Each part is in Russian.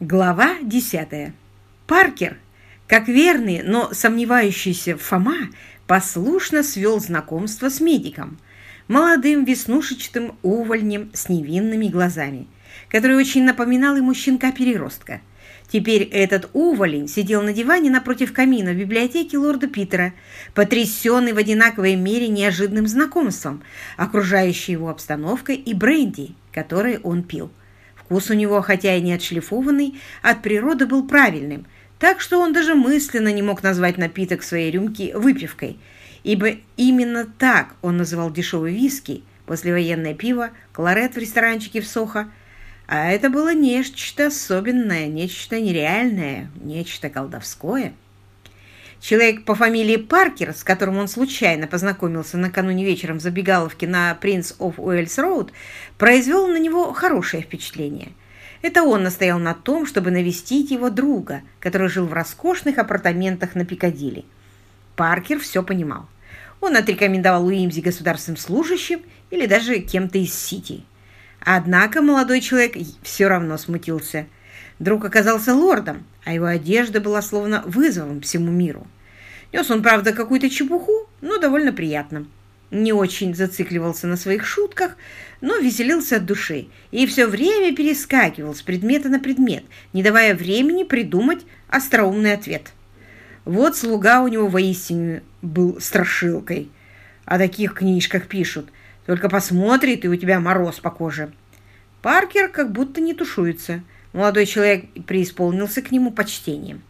Глава 10. Паркер, как верный, но сомневающийся Фома, послушно свел знакомство с медиком, молодым веснушечатым увольнем с невинными глазами, который очень напоминал ему щенка-переростка. Теперь этот уволень сидел на диване напротив камина в библиотеке лорда Питера, потрясенный в одинаковой мере неожиданным знакомством, окружающей его обстановкой и бренди, который он пил. Вкус у него, хотя и не отшлифованный, от природы был правильным, так что он даже мысленно не мог назвать напиток своей рюмки выпивкой, ибо именно так он называл дешевый виски, послевоенное пиво, кларет в ресторанчике в Сохо, а это было нечто особенное, нечто нереальное, нечто колдовское. Человек по фамилии Паркер, с которым он случайно познакомился накануне вечером в забегаловке на Принц оф Уэльс Роуд, произвел на него хорошее впечатление. Это он настоял на том, чтобы навестить его друга, который жил в роскошных апартаментах на Пикадилли. Паркер все понимал. Он отрекомендовал Уимзи государственным служащим или даже кем-то из Сити. Однако молодой человек все равно смутился. Друг оказался лордом, а его одежда была словно вызовом всему миру. Нес он, правда, какую-то чепуху, но довольно приятно. Не очень зацикливался на своих шутках, но веселился от души и все время перескакивал с предмета на предмет, не давая времени придумать остроумный ответ. Вот слуга у него воистину был страшилкой. О таких книжках пишут. Только посмотрит, и у тебя мороз по коже. Паркер как будто не тушуется. Молодой человек преисполнился к нему почтением.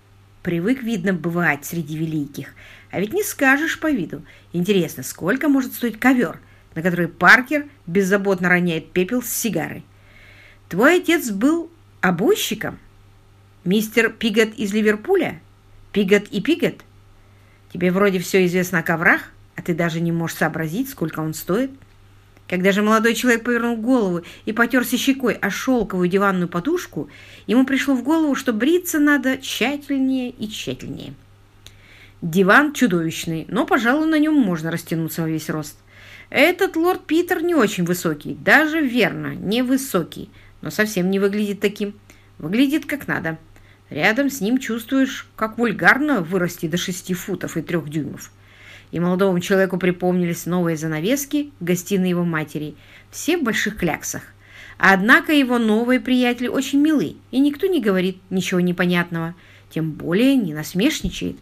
Привык, видно, бывать среди великих. А ведь не скажешь по виду. Интересно, сколько может стоить ковер, на который Паркер беззаботно роняет пепел с сигарой? Твой отец был обойщиком? Мистер Пигот из Ливерпуля? Пигот и Пигот? Тебе вроде все известно о коврах, а ты даже не можешь сообразить, сколько он стоит. Когда же молодой человек повернул голову и потерся щекой о шелковую диванную подушку, ему пришло в голову, что бриться надо тщательнее и тщательнее. Диван чудовищный, но, пожалуй, на нем можно растянуться во весь рост. Этот лорд Питер не очень высокий, даже верно, не высокий, но совсем не выглядит таким. Выглядит как надо. Рядом с ним чувствуешь, как вульгарно вырасти до шести футов и трех дюймов и молодому человеку припомнились новые занавески в гостиной его матери, все в больших кляксах. Однако его новые приятели очень милы, и никто не говорит ничего непонятного, тем более не насмешничает.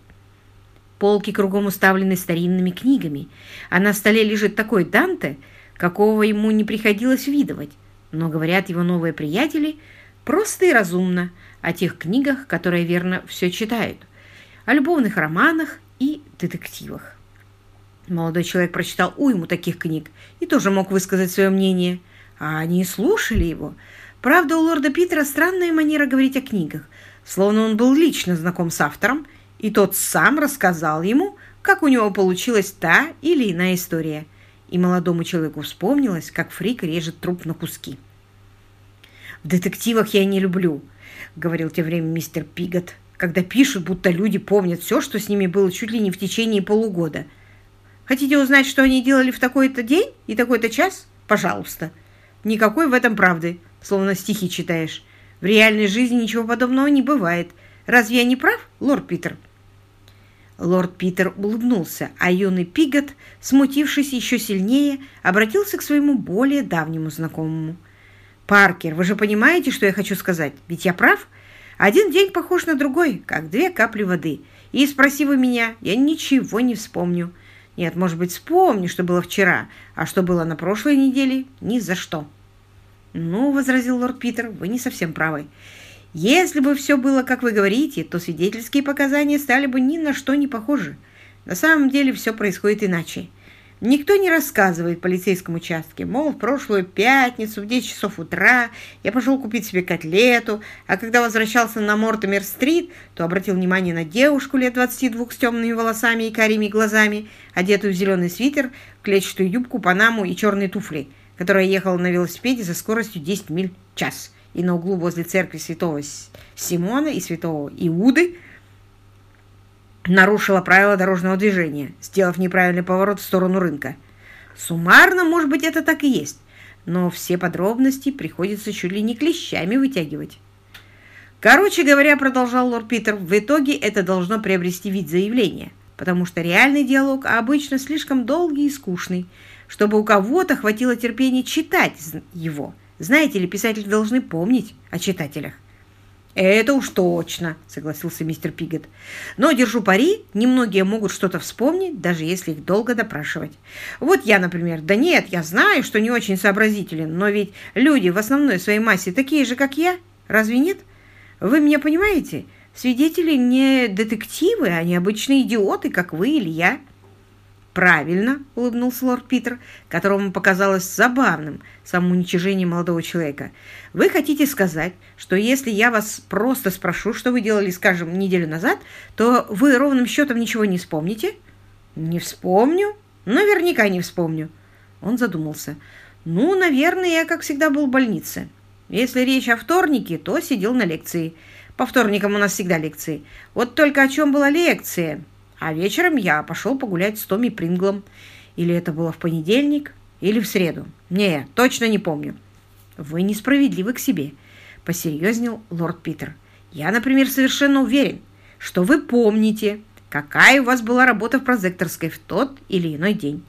Полки кругом уставлены старинными книгами, а на столе лежит такой Данте, какого ему не приходилось видывать. Но, говорят его новые приятели, просто и разумно о тех книгах, которые, верно, все читают, о любовных романах и детективах. Молодой человек прочитал уйму таких книг и тоже мог высказать свое мнение. А они слушали его. Правда, у лорда Питера странная манера говорить о книгах, словно он был лично знаком с автором, и тот сам рассказал ему, как у него получилась та или иная история. И молодому человеку вспомнилось, как Фрик режет труп на куски. «В детективах я не люблю», — говорил тем временем мистер Пигот, «когда пишут, будто люди помнят все, что с ними было чуть ли не в течение полугода». Хотите узнать, что они делали в такой-то день и такой-то час? Пожалуйста. Никакой в этом правды, словно стихи читаешь. В реальной жизни ничего подобного не бывает. Разве я не прав, лорд Питер?» Лорд Питер улыбнулся, а юный Пигот, смутившись еще сильнее, обратился к своему более давнему знакомому. «Паркер, вы же понимаете, что я хочу сказать? Ведь я прав. Один день похож на другой, как две капли воды. И спроси вы меня, я ничего не вспомню. Нет, может быть, вспомни, что было вчера, а что было на прошлой неделе, ни за что. Ну, возразил лорд Питер, вы не совсем правы. Если бы все было, как вы говорите, то свидетельские показания стали бы ни на что не похожи. На самом деле все происходит иначе. Никто не рассказывает в полицейском участке, мол, в прошлую пятницу в 10 часов утра я пошел купить себе котлету, а когда возвращался на Мортимер-стрит, то обратил внимание на девушку лет 22 с темными волосами и карими глазами, одетую в зеленый свитер, клетчатую юбку, панаму и черные туфли, которая ехала на велосипеде со скоростью 10 миль в час. И на углу возле церкви святого Симона и святого Иуды – нарушила правила дорожного движения, сделав неправильный поворот в сторону рынка. Суммарно, может быть, это так и есть, но все подробности приходится чуть ли не клещами вытягивать. Короче говоря, продолжал лорд Питер, в итоге это должно приобрести вид заявления, потому что реальный диалог обычно слишком долгий и скучный, чтобы у кого-то хватило терпения читать его. Знаете ли, писатели должны помнить о читателях. «Это уж точно», — согласился мистер Пигот. «Но, держу пари, немногие могут что-то вспомнить, даже если их долго допрашивать. Вот я, например. Да нет, я знаю, что не очень сообразителен, но ведь люди в основной своей массе такие же, как я. Разве нет? Вы меня понимаете? Свидетели не детективы, а не обычные идиоты, как вы или я». «Правильно», — улыбнулся лорд Питер, которому показалось забавным самоуничижение молодого человека. «Вы хотите сказать, что если я вас просто спрошу, что вы делали, скажем, неделю назад, то вы ровным счетом ничего не вспомните?» «Не вспомню. Наверняка не вспомню». Он задумался. «Ну, наверное, я, как всегда, был в больнице. Если речь о вторнике, то сидел на лекции. По вторникам у нас всегда лекции. Вот только о чем была лекция?» А вечером я пошел погулять с Томми Принглом. Или это было в понедельник, или в среду. Не, точно не помню. Вы несправедливы к себе, посерьезнел лорд Питер. Я, например, совершенно уверен, что вы помните, какая у вас была работа в прозекторской в тот или иной день.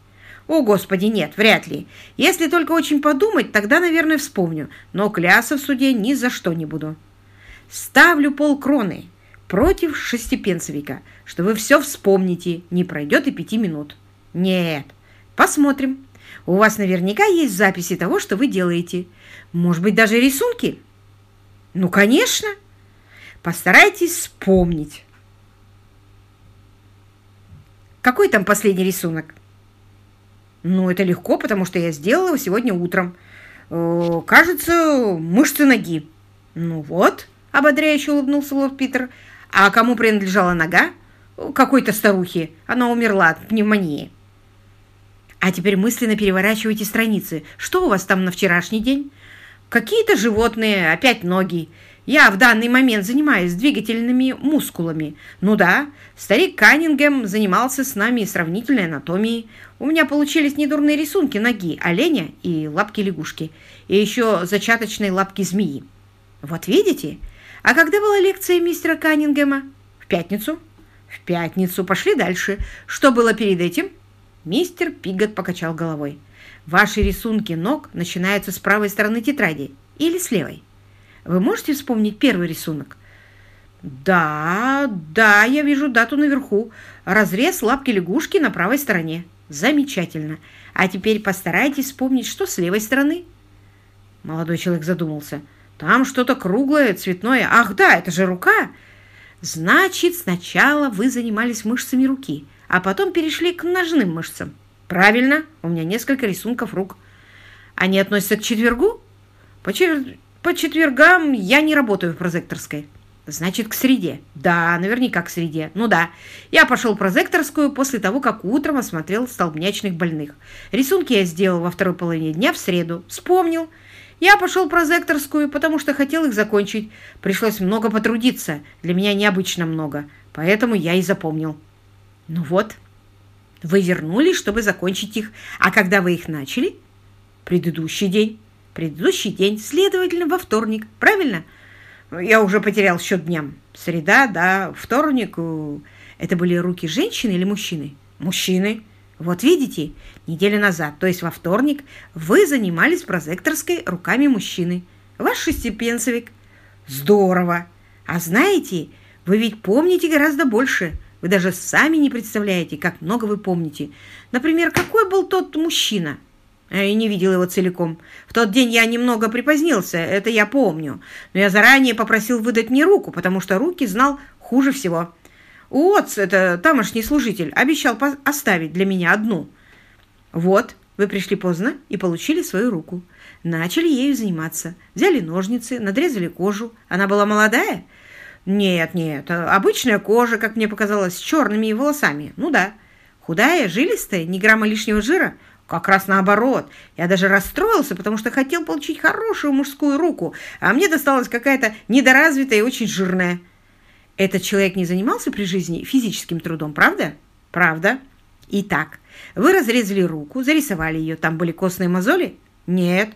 О, Господи, нет, вряд ли. Если только очень подумать, тогда, наверное, вспомню. Но кляса в суде ни за что не буду. Ставлю полкроны против шестипенсовика, что вы все вспомните, не пройдет и пяти минут. Нет, посмотрим. У вас наверняка есть записи того, что вы делаете. Может быть, даже рисунки? Ну, конечно. Постарайтесь вспомнить. Какой там последний рисунок? Ну, это легко, потому что я сделала его сегодня утром. Э, кажется, мышцы ноги. Ну вот, ободряюще улыбнулся лорд Питер. А кому принадлежала нога? Какой-то старухе. Она умерла от пневмонии. А теперь мысленно переворачивайте страницы. Что у вас там на вчерашний день? Какие-то животные, опять ноги. Я в данный момент занимаюсь двигательными мускулами. Ну да, старик Каннингем занимался с нами сравнительной анатомией. У меня получились недурные рисунки ноги оленя и лапки лягушки. И еще зачаточные лапки змеи. Вот видите? А когда была лекция мистера Каннингема? В пятницу? В пятницу. Пошли дальше. Что было перед этим? Мистер Пигот покачал головой. Ваши рисунки ног начинаются с правой стороны тетради или с левой. Вы можете вспомнить первый рисунок? Да, да, я вижу дату наверху. Разрез лапки лягушки на правой стороне. Замечательно. А теперь постарайтесь вспомнить, что с левой стороны. Молодой человек задумался. Там что-то круглое, цветное. Ах, да, это же рука. Значит, сначала вы занимались мышцами руки, а потом перешли к ножным мышцам. Правильно, у меня несколько рисунков рук. Они относятся к четвергу? По, чер... По четвергам я не работаю в прозекторской. Значит, к среде. Да, наверняка к среде. Ну да. Я пошел в прозекторскую после того, как утром осмотрел столбнячных больных. Рисунки я сделал во второй половине дня в среду. Вспомнил. Я пошел прозекторскую, потому что хотел их закончить. Пришлось много потрудиться. Для меня необычно много. Поэтому я и запомнил. Ну вот. Вы вернулись, чтобы закончить их. А когда вы их начали? Предыдущий день. Предыдущий день, следовательно, во вторник. Правильно? Я уже потерял счет дням. Среда, да, вторник. Э, это были руки женщины или мужчины? Мужчины. Вот видите, неделю назад, то есть во вторник, вы занимались прозекторской руками мужчины. Ваш шестипенсовик. Здорово. А знаете, вы ведь помните гораздо больше. Вы даже сами не представляете, как много вы помните. Например, какой был тот мужчина? Я не видел его целиком. В тот день я немного припозднился, это я помню. Но я заранее попросил выдать мне руку, потому что руки знал хуже всего. Уотс, это тамошний служитель, обещал оставить для меня одну. Вот, вы пришли поздно и получили свою руку. Начали ею заниматься. Взяли ножницы, надрезали кожу. Она была молодая? Нет, нет, обычная кожа, как мне показалось, с черными волосами. Ну да. Худая, жилистая, ни грамма лишнего жира. Как раз наоборот. Я даже расстроился, потому что хотел получить хорошую мужскую руку, а мне досталась какая-то недоразвитая и очень жирная. Этот человек не занимался при жизни физическим трудом, правда? Правда. Итак, вы разрезали руку, зарисовали ее. Там были костные мозоли? Нет.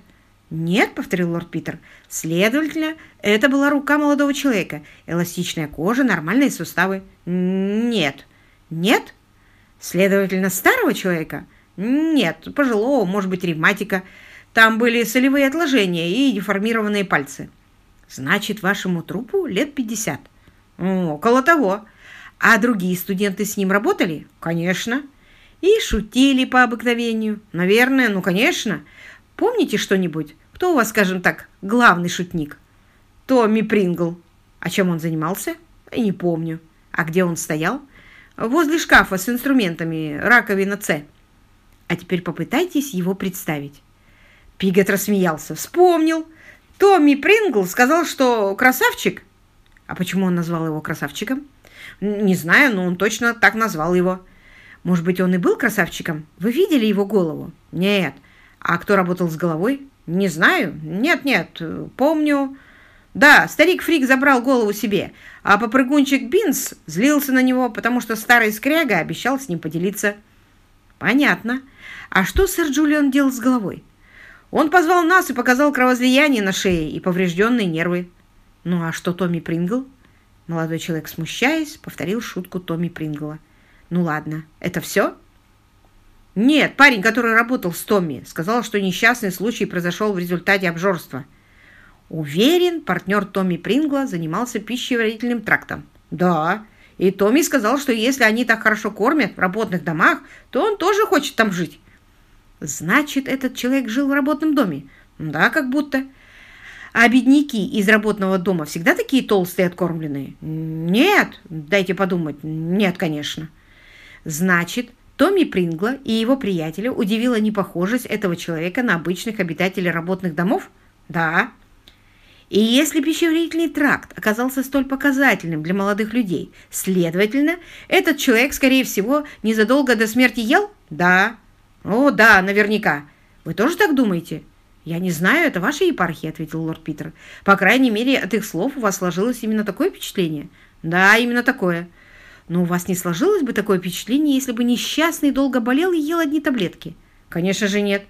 «Нет», — повторил лорд Питер, — «следовательно, это была рука молодого человека. Эластичная кожа, нормальные суставы». «Нет». «Нет?» «Следовательно, старого человека?» «Нет, пожилого, может быть, ревматика. Там были солевые отложения и деформированные пальцы». «Значит, вашему трупу лет пятьдесят?» «Около того. А другие студенты с ним работали?» «Конечно». «И шутили по обыкновению?» «Наверное, ну, конечно». Помните что-нибудь? Кто у вас, скажем так, главный шутник? Томми Прингл. А чем он занимался? Не помню. А где он стоял? Возле шкафа с инструментами, раковина С. А теперь попытайтесь его представить. Пигот рассмеялся. Вспомнил. Томми Прингл сказал, что красавчик. А почему он назвал его красавчиком? Не знаю, но он точно так назвал его. Может быть, он и был красавчиком? Вы видели его голову? Нет. А кто работал с головой? Не знаю. Нет-нет, помню. Да, старик Фрик забрал голову себе, а попрыгунчик Бинс злился на него, потому что старый скряга обещал с ним поделиться. Понятно. А что сэр Джулиан делал с головой? Он позвал нас и показал кровоизлияние на шее и поврежденные нервы. Ну а что Томми Прингл? Молодой человек, смущаясь, повторил шутку Томми Прингла. Ну ладно, это все? Нет, парень, который работал с Томми, сказал, что несчастный случай произошел в результате обжорства. Уверен, партнер Томми Прингла занимался пищеварительным трактом. Да, и Томми сказал, что если они так хорошо кормят в работных домах, то он тоже хочет там жить. Значит, этот человек жил в работном доме? Да, как будто. А бедняки из работного дома всегда такие толстые и откормленные? Нет, дайте подумать. Нет, конечно. Значит, Томми Прингла и его приятеля удивила непохожесть этого человека на обычных обитателей работных домов? Да. И если пищеварительный тракт оказался столь показательным для молодых людей, следовательно, этот человек, скорее всего, незадолго до смерти ел? Да. О, да, наверняка. Вы тоже так думаете? Я не знаю, это ваша епархия, ответил лорд Питер. По крайней мере, от их слов у вас сложилось именно такое впечатление. Да, именно такое. Но у вас не сложилось бы такое впечатление, если бы несчастный долго болел и ел одни таблетки? Конечно же нет.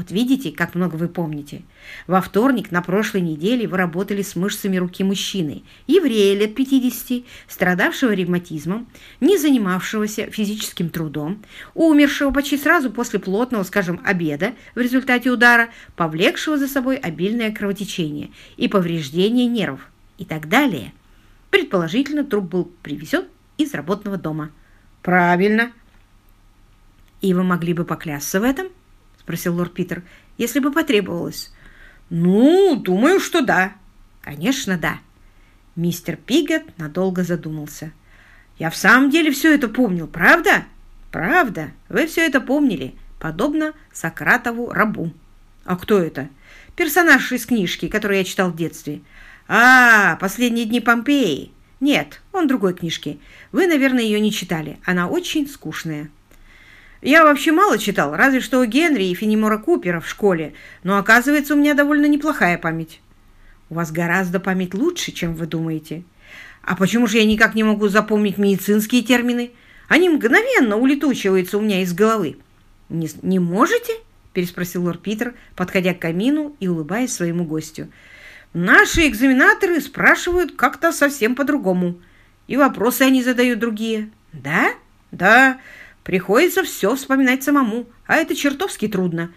Вот видите, как много вы помните. Во вторник на прошлой неделе вы работали с мышцами руки мужчины, еврея лет 50, страдавшего ревматизмом, не занимавшегося физическим трудом, умершего почти сразу после плотного, скажем, обеда в результате удара, повлекшего за собой обильное кровотечение и повреждение нервов и так далее. Предположительно, труп был привезен из работного дома. Правильно. И вы могли бы поклясться в этом? Спросил лорд Питер. Если бы потребовалось. Ну, думаю, что да. Конечно, да. Мистер Пигот надолго задумался. Я в самом деле все это помнил, правда? Правда, вы все это помнили, подобно Сократову рабу. А кто это? Персонаж из книжки, которую я читал в детстве. А, «Последние дни Помпеи». Нет, он другой книжки. Вы, наверное, ее не читали. Она очень скучная. Я вообще мало читал, разве что у Генри и Фенимора Купера в школе, но оказывается, у меня довольно неплохая память. У вас гораздо память лучше, чем вы думаете. А почему же я никак не могу запомнить медицинские термины? Они мгновенно улетучиваются у меня из головы. Не, не можете? переспросил лорд Питер, подходя к камину и улыбаясь своему гостю. Наши экзаменаторы спрашивают как-то совсем по-другому. И вопросы они задают другие. Да? Да. Приходится все вспоминать самому, а это чертовски трудно.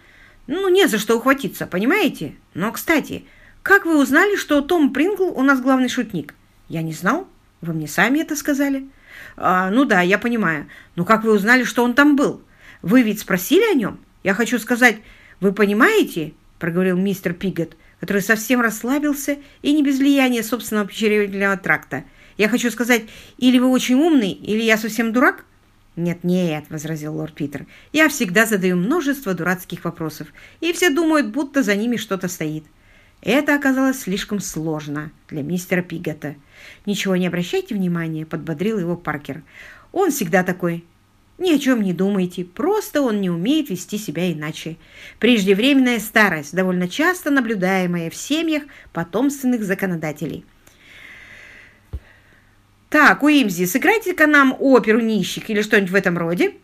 Ну, не за что ухватиться, понимаете? Но, кстати, как вы узнали, что Том Прингл у нас главный шутник? Я не знал. Вы мне сами это сказали. А, ну да, я понимаю. Но как вы узнали, что он там был? Вы ведь спросили о нем? Я хочу сказать, вы понимаете, проговорил мистер Пигот, который совсем расслабился и не без влияния собственного пищеварительного тракта. «Я хочу сказать, или вы очень умный, или я совсем дурак?» «Нет-нет», — возразил лорд Питер, — «я всегда задаю множество дурацких вопросов, и все думают, будто за ними что-то стоит». Это оказалось слишком сложно для мистера Пигота. «Ничего не обращайте внимания», — подбодрил его Паркер. «Он всегда такой. Ни о чем не думайте, просто он не умеет вести себя иначе. Преждевременная старость, довольно часто наблюдаемая в семьях потомственных законодателей. Так, Уимзи, сыграйте-ка нам оперу нищих или что-нибудь в этом роде.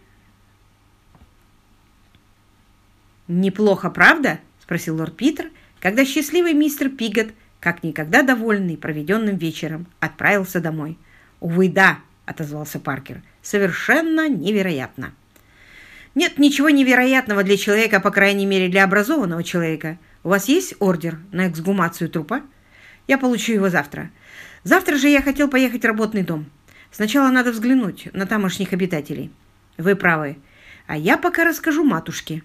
Неплохо, правда? Спросил лорд Питер, когда счастливый мистер Пигот, как никогда довольный проведенным вечером, отправился домой. «Увы, да», — отозвался Паркер, — «совершенно невероятно». «Нет ничего невероятного для человека, по крайней мере, для образованного человека. У вас есть ордер на эксгумацию трупа? Я получу его завтра. Завтра же я хотел поехать в работный дом. Сначала надо взглянуть на тамошних обитателей. Вы правы. А я пока расскажу матушке.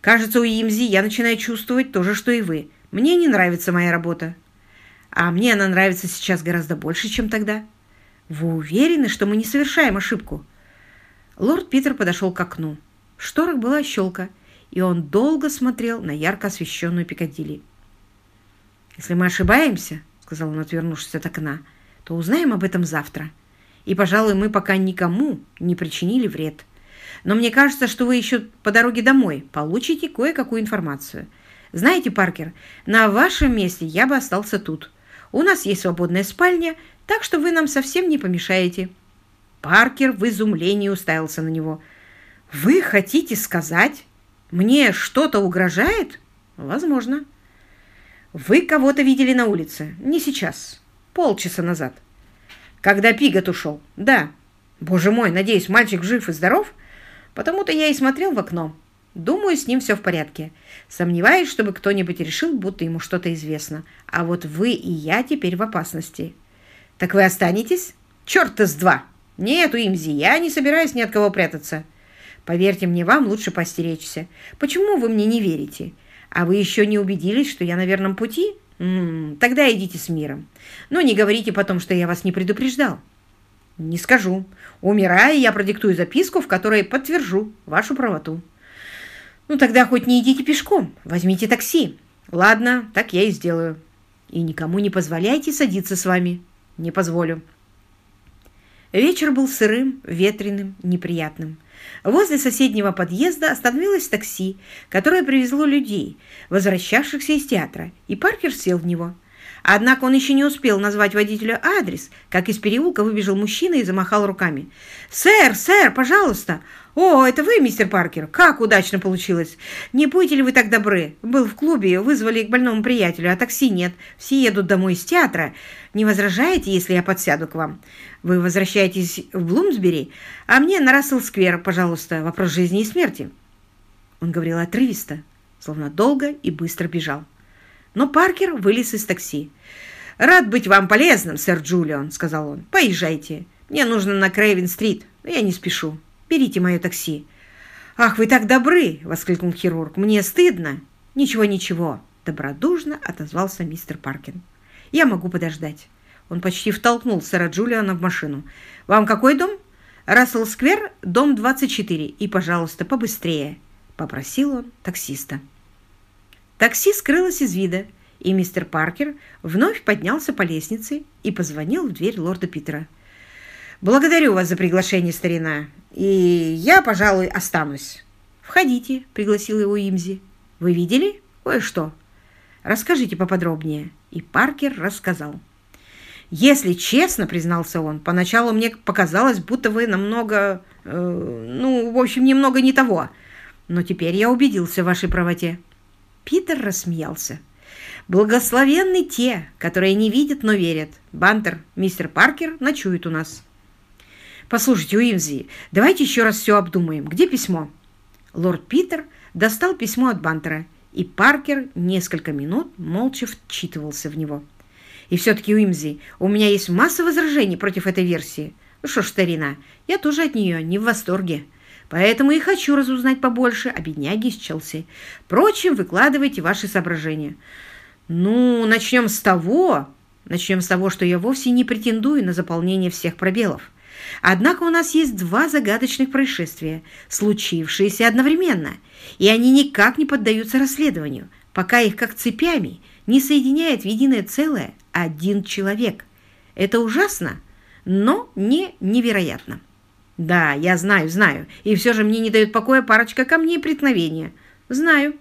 Кажется, у Имзи я начинаю чувствовать то же, что и вы. Мне не нравится моя работа. А мне она нравится сейчас гораздо больше, чем тогда. Вы уверены, что мы не совершаем ошибку? Лорд Питер подошел к окну. В шторах была щелка, и он долго смотрел на ярко освещенную Пикадилли. «Если мы ошибаемся, — сказал он, отвернувшись от окна, — то узнаем об этом завтра. И, пожалуй, мы пока никому не причинили вред. Но мне кажется, что вы еще по дороге домой получите кое-какую информацию. Знаете, Паркер, на вашем месте я бы остался тут. У нас есть свободная спальня, так что вы нам совсем не помешаете». Паркер в изумлении уставился на него. «Вы хотите сказать, мне что-то угрожает?» «Возможно». «Вы кого-то видели на улице?» «Не сейчас. Полчаса назад». «Когда Пигот ушел?» «Да». «Боже мой, надеюсь, мальчик жив и здоров?» Потому-то я и смотрел в окно. Думаю, с ним все в порядке. Сомневаюсь, чтобы кто-нибудь решил, будто ему что-то известно. А вот вы и я теперь в опасности. Так вы останетесь? Черт-то с два! Нет, Уимзи, я не собираюсь ни от кого прятаться. Поверьте мне, вам лучше постеречься. Почему вы мне не верите? А вы еще не убедились, что я на верном пути? М -м, тогда идите с миром. Но не говорите потом, что я вас не предупреждал. Не скажу. Умирая, я продиктую записку, в которой подтвержу вашу правоту. Ну, тогда хоть не идите пешком, возьмите такси. Ладно, так я и сделаю. И никому не позволяйте садиться с вами. Не позволю. Вечер был сырым, ветреным, неприятным. Возле соседнего подъезда остановилось такси, которое привезло людей, возвращавшихся из театра, и Паркер сел в него. Однако он еще не успел назвать водителю адрес, как из переулка выбежал мужчина и замахал руками. «Сэр, сэр, пожалуйста! О, это вы, мистер Паркер? Как удачно получилось! Не будете ли вы так добры? Был в клубе, вызвали к больному приятелю, а такси нет. Все едут домой из театра. Не возражаете, если я подсяду к вам? Вы возвращаетесь в Блумсбери, а мне на Рассел-сквер, пожалуйста, вопрос жизни и смерти». Он говорил отрывисто, словно долго и быстро бежал. Но Паркер вылез из такси. «Рад быть вам полезным, сэр Джулион», — сказал он. «Поезжайте. Мне нужно на Крейвен-стрит, но я не спешу. Берите мое такси». «Ах, вы так добры!» — воскликнул хирург. «Мне стыдно». «Ничего, ничего», — добродушно отозвался мистер Паркин. «Я могу подождать». Он почти втолкнул сэра Джулиана в машину. «Вам какой дом?» «Рассел-сквер, дом 24. И, пожалуйста, побыстрее», — попросил он таксиста. Такси скрылось из вида, и мистер Паркер вновь поднялся по лестнице и позвонил в дверь лорда Питера. «Благодарю вас за приглашение, старина, и я, пожалуй, останусь». «Входите», — пригласил его Имзи. «Вы видели кое-что?» «Расскажите поподробнее». И Паркер рассказал. «Если честно, — признался он, — поначалу мне показалось, будто вы намного... Э, ну, в общем, немного не того. Но теперь я убедился в вашей правоте». Питер рассмеялся. «Благословенны те, которые не видят, но верят. Бантер, мистер Паркер ночует у нас». «Послушайте, Уимзи, давайте еще раз все обдумаем. Где письмо?» Лорд Питер достал письмо от Бантера, и Паркер несколько минут молча вчитывался в него. «И все-таки, Уимзи, у меня есть масса возражений против этой версии. Ну что ж, старина, я тоже от нее не в восторге». Поэтому и хочу разузнать побольше о бедняге из Челси. Впрочем, выкладывайте ваши соображения. Ну, начнем с того, начнем с того, что я вовсе не претендую на заполнение всех пробелов. Однако у нас есть два загадочных происшествия, случившиеся одновременно, и они никак не поддаются расследованию, пока их как цепями не соединяет в единое целое один человек. Это ужасно, но не невероятно. Да, я знаю, знаю. И все же мне не дает покоя парочка камней преткновения. Знаю.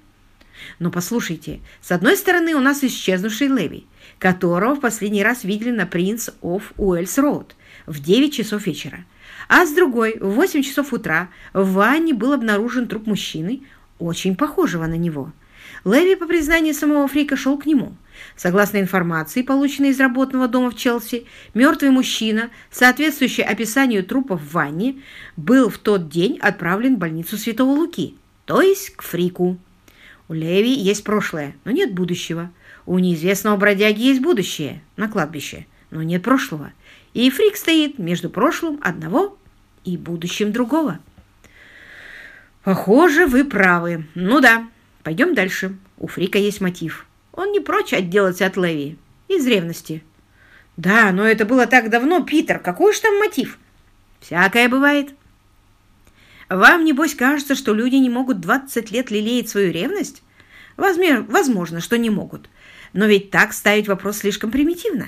Но послушайте, с одной стороны у нас исчезнувший Леви, которого в последний раз видели на Принц оф Уэльс Роуд в 9 часов вечера. А с другой, в 8 часов утра в ванне был обнаружен труп мужчины, очень похожего на него. Леви, по признанию самого Фрика, шел к нему. Согласно информации, полученной из работного дома в Челси, мертвый мужчина, соответствующий описанию трупа в ванне, был в тот день отправлен в больницу Святого Луки, то есть к Фрику. У Леви есть прошлое, но нет будущего. У неизвестного бродяги есть будущее на кладбище, но нет прошлого. И Фрик стоит между прошлым одного и будущим другого. Похоже, вы правы. Ну да, пойдем дальше. У Фрика есть мотив. Он не прочь отделаться от Леви. Из ревности. Да, но это было так давно, Питер. Какой же там мотив? Всякое бывает. Вам, небось, кажется, что люди не могут 20 лет лелеять свою ревность? Возможно, что не могут. Но ведь так ставить вопрос слишком примитивно.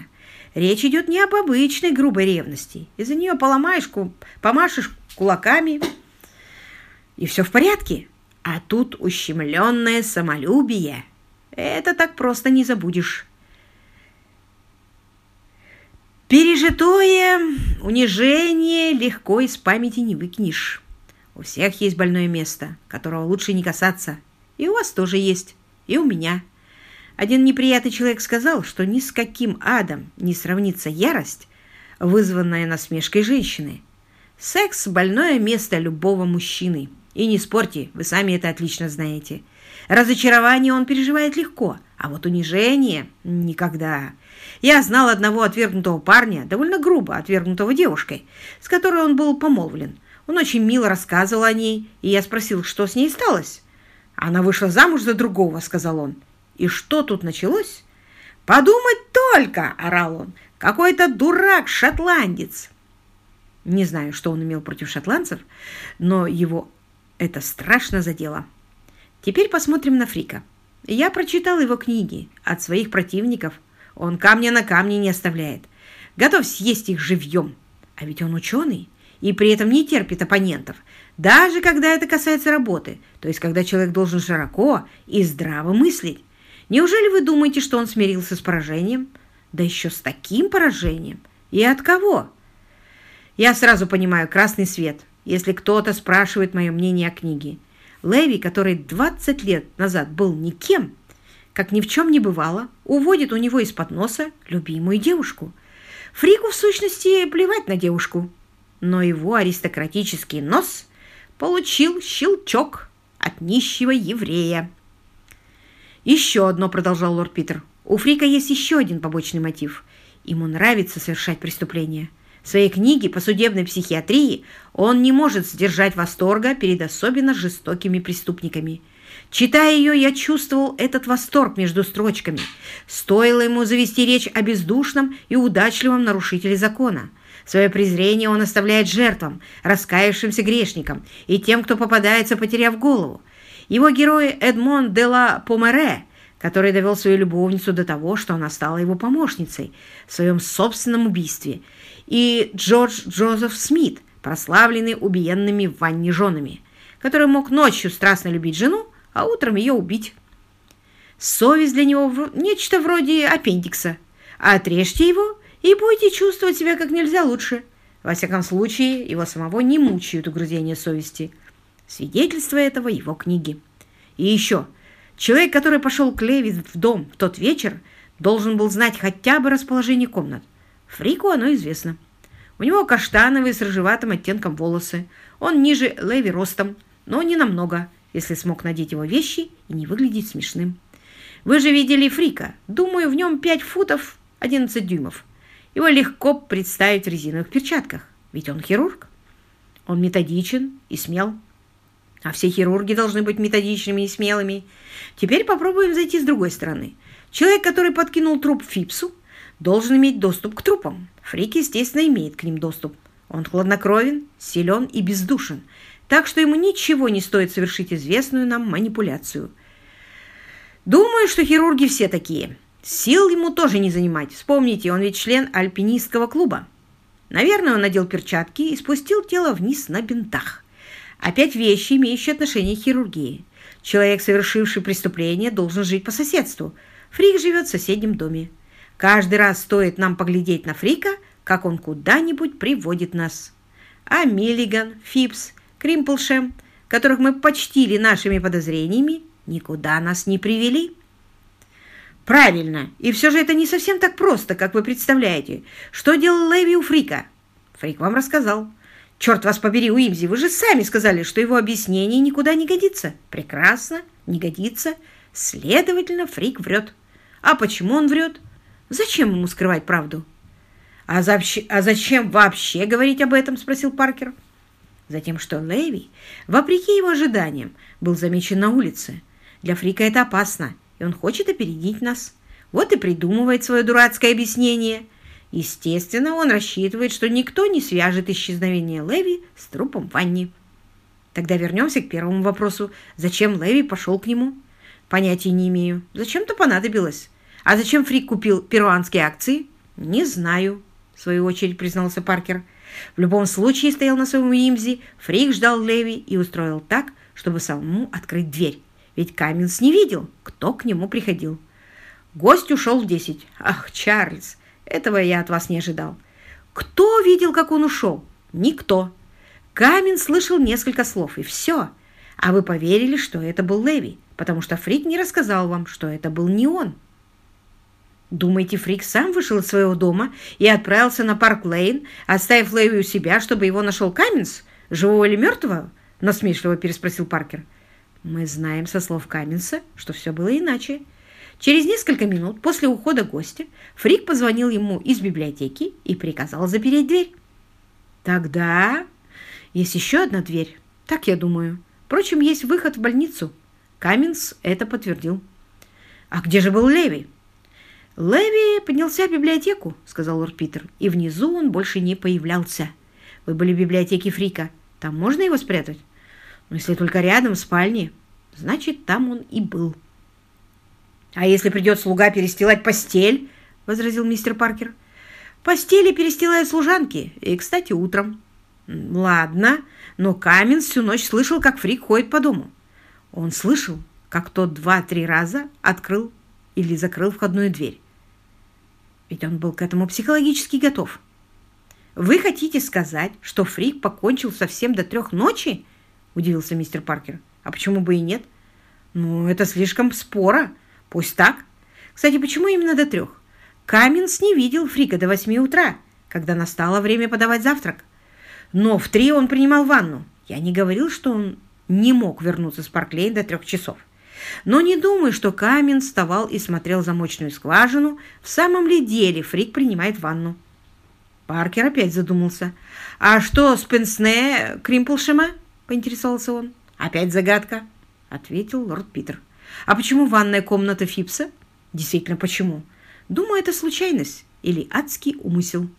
Речь идет не об обычной грубой ревности. Из-за нее поломаешь, помашешь кулаками, и все в порядке. А тут ущемленное самолюбие. Это так просто не забудешь. Пережитое унижение легко из памяти не выкинешь. У всех есть больное место, которого лучше не касаться. И у вас тоже есть, и у меня. Один неприятный человек сказал, что ни с каким адом не сравнится ярость, вызванная насмешкой женщины. Секс – больное место любого мужчины. И не спорьте, вы сами это отлично знаете. Разочарование он переживает легко, а вот унижение – никогда. Я знал одного отвергнутого парня, довольно грубо отвергнутого девушкой, с которой он был помолвлен. Он очень мило рассказывал о ней, и я спросил, что с ней сталось. «Она вышла замуж за другого», — сказал он. «И что тут началось?» «Подумать только!» — орал он. «Какой-то дурак-шотландец!» Не знаю, что он имел против шотландцев, но его это страшно задело. Теперь посмотрим на Фрика. Я прочитал его книги от своих противников. Он камня на камне не оставляет. Готов съесть их живьем. А ведь он ученый и при этом не терпит оппонентов, даже когда это касается работы, то есть когда человек должен широко и здраво мыслить. Неужели вы думаете, что он смирился с поражением? Да еще с таким поражением. И от кого? Я сразу понимаю красный свет, если кто-то спрашивает мое мнение о книге. Леви, который 20 лет назад был никем, как ни в чем не бывало, уводит у него из-под носа любимую девушку. Фрику, в сущности, плевать на девушку но его аристократический нос получил щелчок от нищего еврея. «Еще одно», — продолжал лорд Питер. «У Фрика есть еще один побочный мотив. Ему нравится совершать преступления. В своей книге по судебной психиатрии он не может сдержать восторга перед особенно жестокими преступниками. Читая ее, я чувствовал этот восторг между строчками. Стоило ему завести речь о бездушном и удачливом нарушителе закона — Свое презрение он оставляет жертвам, раскаявшимся грешникам и тем, кто попадается, потеряв голову. Его герой Эдмон де ла Помере, который довел свою любовницу до того, что она стала его помощницей в своем собственном убийстве, и Джордж Джозеф Смит, прославленный убиенными в ванне женами, который мог ночью страстно любить жену, а утром ее убить. Совесть для него нечто вроде аппендикса, отрежьте его, и будете чувствовать себя как нельзя лучше. Во всяком случае, его самого не мучают угрызения совести. Свидетельство этого его книги. И еще, человек, который пошел к Леви в дом в тот вечер, должен был знать хотя бы расположение комнат. Фрику оно известно. У него каштановые с рыжеватым оттенком волосы. Он ниже Леви ростом, но не намного, если смог надеть его вещи и не выглядеть смешным. Вы же видели Фрика. Думаю, в нем 5 футов 11 дюймов. Его легко представить в резиновых перчатках, ведь он хирург. Он методичен и смел. А все хирурги должны быть методичными и смелыми. Теперь попробуем зайти с другой стороны. Человек, который подкинул труп Фипсу, должен иметь доступ к трупам. Фрик, естественно, имеет к ним доступ. Он хладнокровен, силен и бездушен, так что ему ничего не стоит совершить известную нам манипуляцию. Думаю, что хирурги все такие. Сил ему тоже не занимать. Вспомните, он ведь член альпинистского клуба. Наверное, он надел перчатки и спустил тело вниз на бинтах. Опять вещи, имеющие отношение к хирургии. Человек, совершивший преступление, должен жить по соседству. Фрик живет в соседнем доме. Каждый раз стоит нам поглядеть на Фрика, как он куда-нибудь приводит нас. А Миллиган, Фипс, Кримплшем, которых мы почтили нашими подозрениями, никуда нас не привели. Правильно. И все же это не совсем так просто, как вы представляете. Что делал Леви у Фрика? Фрик вам рассказал. Черт вас побери, Уимзи, вы же сами сказали, что его объяснение никуда не годится. Прекрасно, не годится. Следовательно, Фрик врет. А почему он врет? Зачем ему скрывать правду? «А, заобще, а зачем вообще говорить об этом?» – спросил Паркер. Затем, что Леви, вопреки его ожиданиям, был замечен на улице. Для Фрика это опасно, и он хочет опередить нас. Вот и придумывает свое дурацкое объяснение. Естественно, он рассчитывает, что никто не свяжет исчезновение Леви с трупом Ванни. Тогда вернемся к первому вопросу. Зачем Леви пошел к нему? Понятия не имею. Зачем-то понадобилось. А зачем Фрик купил перуанские акции? Не знаю, в свою очередь признался Паркер. В любом случае стоял на своем имзи, Фрик ждал Леви и устроил так, чтобы самому открыть дверь. Ведь Каминс не видел, кто к нему приходил. Гость ушел в десять. Ах, Чарльз, этого я от вас не ожидал. Кто видел, как он ушел? Никто. Каминс слышал несколько слов, и все. А вы поверили, что это был Леви, потому что Фрик не рассказал вам, что это был не он. Думаете, Фрик сам вышел из своего дома и отправился на Парк-Лейн, оставив Леви у себя, чтобы его нашел Каминс, живого или мертвого? Насмешливо переспросил Паркер. Мы знаем со слов Каминса, что все было иначе. Через несколько минут после ухода гостя Фрик позвонил ему из библиотеки и приказал запереть дверь. Тогда есть еще одна дверь, так я думаю. Впрочем, есть выход в больницу. Каминс это подтвердил. А где же был Леви? «Леви поднялся в библиотеку», — сказал лорд Питер, «и внизу он больше не появлялся. Вы были в библиотеке Фрика. Там можно его спрятать? Но если только рядом, в спальне, значит, там он и был». «А если придет слуга перестилать постель?» — возразил мистер Паркер. «Постели перестилают служанки, и, кстати, утром». «Ладно, но Камин всю ночь слышал, как Фрик ходит по дому. Он слышал, как тот два-три раза открыл или закрыл входную дверь. Ведь он был к этому психологически готов. «Вы хотите сказать, что Фрик покончил совсем до трех ночи?» – удивился мистер Паркер. «А почему бы и нет?» «Ну, это слишком спора. Пусть так. Кстати, почему именно до трех? Каменс не видел Фрика до восьми утра, когда настало время подавать завтрак. Но в три он принимал ванну. Я не говорил, что он не мог вернуться с Парклейн до трех часов. Но не думай, что Камин вставал и смотрел замочную скважину. В самом ли деле Фрик принимает ванну? Паркер опять задумался. «А что с Пенсне Кримплшема?» – поинтересовался он. «Опять загадка», – ответил лорд Питер. «А почему ванная комната Фипса?» «Действительно, почему?» «Думаю, это случайность или адский умысел».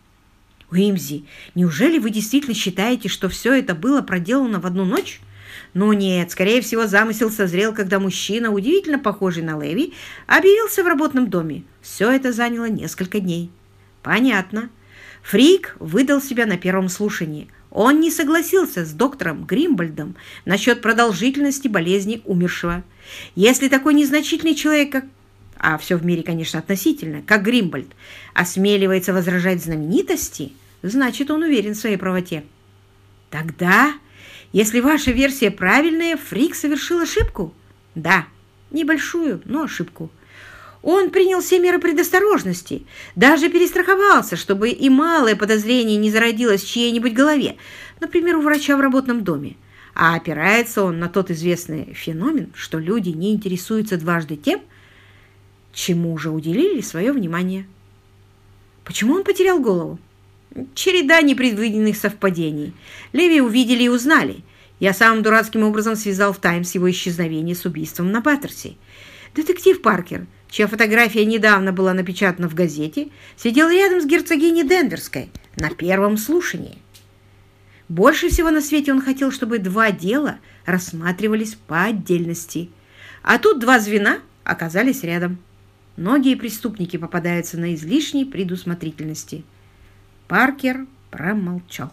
«Уимзи, неужели вы действительно считаете, что все это было проделано в одну ночь?» Но нет, скорее всего, замысел созрел, когда мужчина, удивительно похожий на Леви, объявился в работном доме. Все это заняло несколько дней. Понятно. Фрик выдал себя на первом слушании. Он не согласился с доктором Гримбольдом насчет продолжительности болезни умершего. Если такой незначительный человек, как а все в мире, конечно, относительно, как Гримбольд, осмеливается возражать знаменитости, значит, он уверен в своей правоте. Тогда если ваша версия правильная, Фрик совершил ошибку. Да, небольшую, но ошибку. Он принял все меры предосторожности, даже перестраховался, чтобы и малое подозрение не зародилось в чьей-нибудь голове, например, у врача в работном доме. А опирается он на тот известный феномен, что люди не интересуются дважды тем, чему уже уделили свое внимание. Почему он потерял голову? Череда непредвиденных совпадений. Леви увидели и узнали. Я самым дурацким образом связал в «Таймс» его исчезновение с убийством на Паттерсе. Детектив Паркер, чья фотография недавно была напечатана в газете, сидел рядом с герцогиней Денверской на первом слушании. Больше всего на свете он хотел, чтобы два дела рассматривались по отдельности. А тут два звена оказались рядом. Многие преступники попадаются на излишней предусмотрительности – Паркер промолчал.